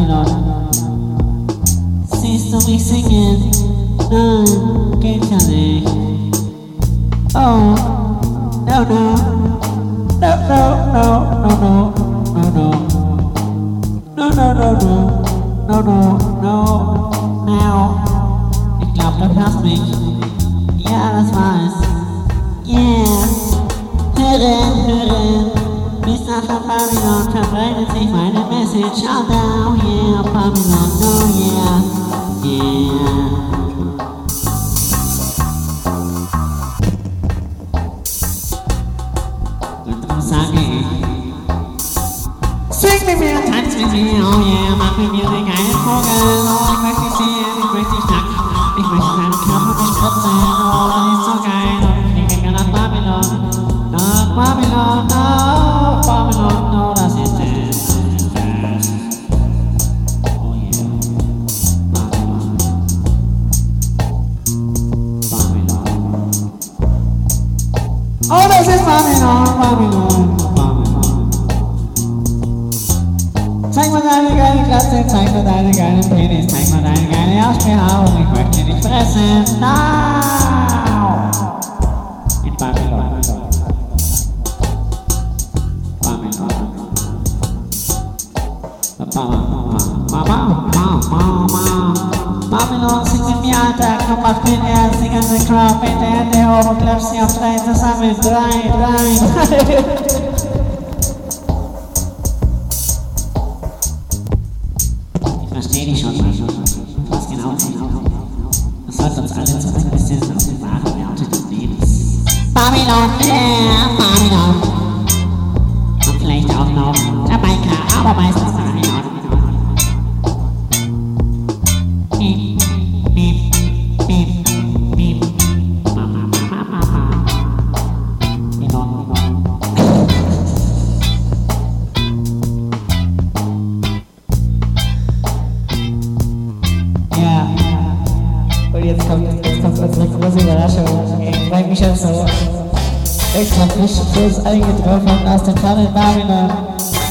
Taylor. Sister be singing, no, can't tell me. Oh, no, no, no, no, no, no, no, no, no, no, no, no, no, no, no, no, now. Ich glaub, da passt mich. Ja, das war's. Yeah. Hören, hören. thought Babylon could play to take my message out down, yeah, Babylon, no, yeah, yeah. Sing me real, touch me oh yeah, my music I am focused, all the questions here, the questions not coming, the questions not coming, the questions not coming, all of these so kind, I'm thinking of Babylon, not Babylon, not Oh, ist Babylon, Babylon, Babylon. Zeig mal deine geile Klasse, zeig mal deine geile Penis, zeig mal deine geile Ausbehaarung, ich möchte dich fressen. Now! In Babylon. Babylon. Babylon, sing mit mir, Alter, komm, mach mit er, sing an den Crowd, mit der Hände hoch und klatsch sie auf drei zusammen. Drei, drei, drei. Ich verstehe dich schon, Mann. Was genau ist Das sollte uns alle zurück besinnen auf den wahren Werte des Lebens. Babylon, yeah, Babylon. Und vielleicht auch noch Jamaika, aber meistens Babylon. Jetzt kommt, unsere große Überraschung. Ich freue mich schon so. Extra frisch frisch eingetroffen aus dem tollen Babylon.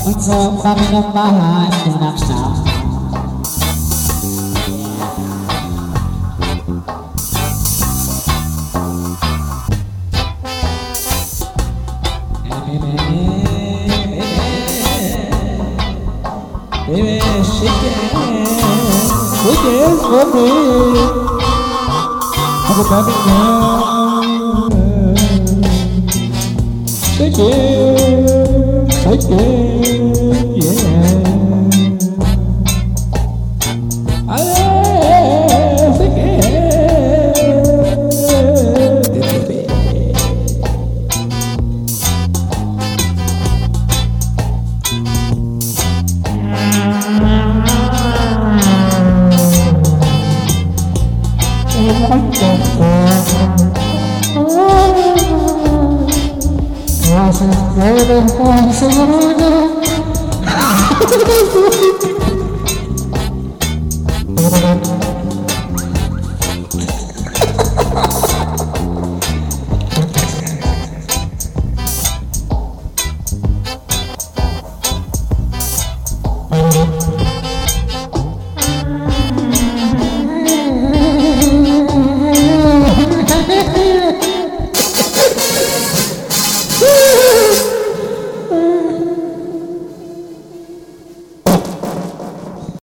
Und so Babylon Baha ist diesen Abstand. Baby, shake it, shake it for me. Take take yeah. I take care, little bit. 我的花，我的花。